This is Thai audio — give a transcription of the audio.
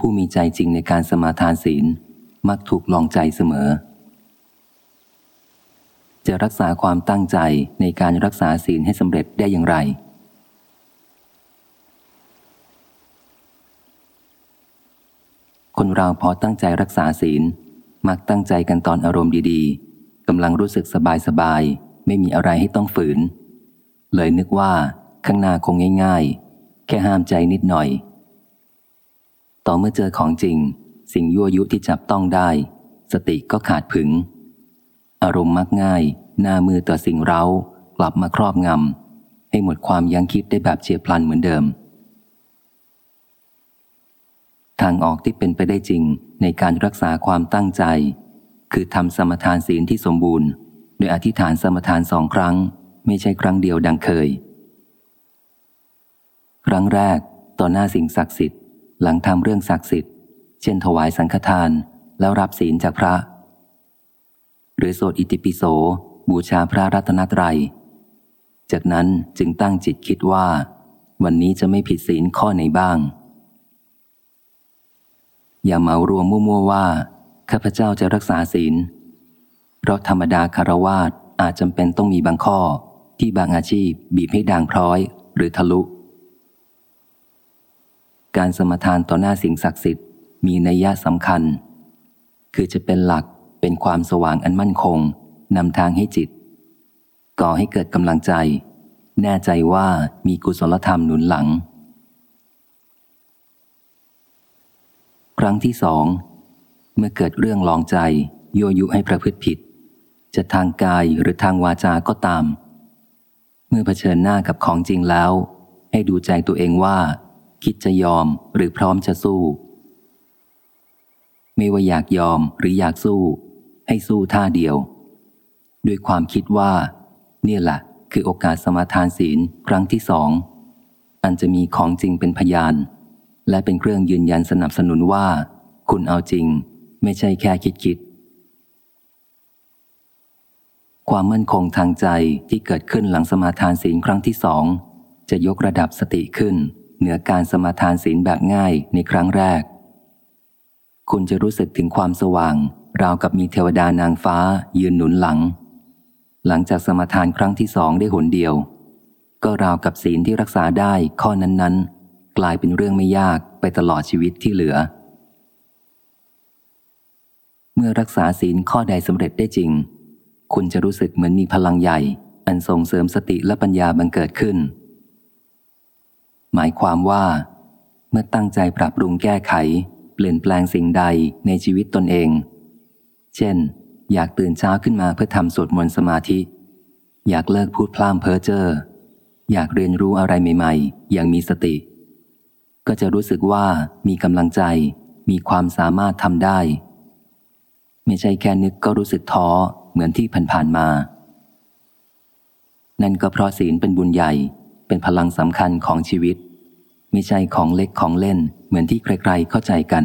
ผู้มีใจจริงในการสมาทานศีล มักถูกลองใจเสมอ จะรักษาความตั้งใจในการรักษาศีลให้สำเร็จได้อย่างไร คนเราพอตั้งใจรักษาศีล มักตั้งใจกันตอนอารมณ์ดีๆกำลังรู้สึกสบายๆไม่มีอะไรให้ต้องฝืน เลยนึกว่าข้างหน้าคงง่าย ๆ แค่ห้ามใจนิดหน่อย ต่อเมื่อเจอของจริง สิ่งยั่วยุที่จับต้องได้ สติก็ขาดผึง อารมณ์มักง่าย หน้ามือต่อสิ่งเร้ากลับมาครอบงำให้หมดความยั้งคิดได้แบบเฉียบพลันเหมือนเดิม ทางออกที่เป็นไปได้จริงในการรักษาความตั้งใจ คือทำสมทานศีลที่สมบูรณ์ โดยอธิษฐานสมทานสองครั้ง ไม่ใช่ครั้งเดียวดังเคย ครั้งแรกต่อหน้าสิ่งศักดิ์สิทธิ์ หลังทำเรื่องศักดิ์สิทธิ์ เช่นถวายสังฆทานแล้วรับศีลจากพระ หรือโสดอิติปิโส บูชาพระรัตนตรัย จากนั้นจึงตั้งจิตคิดว่า วันนี้จะไม่ผิดศีลข้อไหนบ้าง อย่าเหมารวมมั่วๆว่า ข้าพเจ้าจะรักษาศีล เพราะธรรมดาคารวาสอาจจำเป็นต้องมีบางข้อที่บางอาชีพบีบให้ด่างพร้อย หรือทะลุ การสมทานต่อหน้าสิ่งศักดิ์สิทธิ์มีนัยยะสำคัญ คือจะเป็นหลักเป็นความสว่างอันมั่นคงนำทางให้จิต ก่อให้เกิดกำลังใจ แน่ใจว่ามีกุศลธรรมหนุนหลัง ครั้งที่สอง เมื่อเกิดเรื่องลองใจยั่วยุให้ประพฤติผิด จะทางกายหรือทางวาจาก็ตาม เมื่อเผชิญหน้ากับของจริงแล้ว ให้ดูใจตัวเองว่า คิดจะยอมหรือพร้อมจะสู้ ไม่ว่าอยากยอมหรืออยากสู้ ให้สู้ท่าเดียว ด้วยความคิดว่า เนี่ยแหละคือโอกาสสมาทานศีลครั้งที่สอง อันจะมีของจริงเป็นพยาน และเป็นเครื่องยืนยันสนับสนุนว่า คุณเอาจริง ไม่ใช่แค่คิดคิดความมั่นคงทางใจที่เกิดขึ้นหลังสมาทานศีลครั้งที่สอง จะยกระดับสติขึ้น เหนือการสมาทานศีลแบบง่ายในครั้งแรก คุณจะรู้สึกถึงความสว่าง ราวกับมีเทวดานางฟ้ายืนหนุนหลัง หลังจากสมาทานครั้งที่สองได้หนเดียว ก็ราวกับศีลที่รักษาได้ข้อนั้นๆ กลายเป็นเรื่องไม่ยากไปตลอดชีวิตที่เหลือ เมื่อรักษาศีลข้อใดสำเร็จได้จริง คุณจะรู้สึกเหมือนมีพลังใหญ่ อันส่งเสริมสติและปัญญาบังเกิดขึ้น หมายความว่า เมื่อตั้งใจปรับปรุงแก้ไข เปลี่ยนแปลงสิ่งใดในชีวิตตนเอง เช่น อยากตื่นเช้าขึ้นมาเพื่อทำสวดมนต์สมาธิ อยากเลิกพูดพล่ามเพ้อเจ้ออยากเรียนรู้อะไรใหม่ๆ อย่างมีสติ ก็จะรู้สึกว่ามีกำลังใจ มีความสามารถทำได้ ไม่ใช่แค่นึกก็รู้สึกท้อเหมือนที่ผ่านๆมา นั่นก็เพราะศีลเป็นบุญใหญ่ เป็นพลังสำคัญของชีวิต ไม่ใช่ของเล็กของเล่นเหมือนที่ใครๆเข้าใจกัน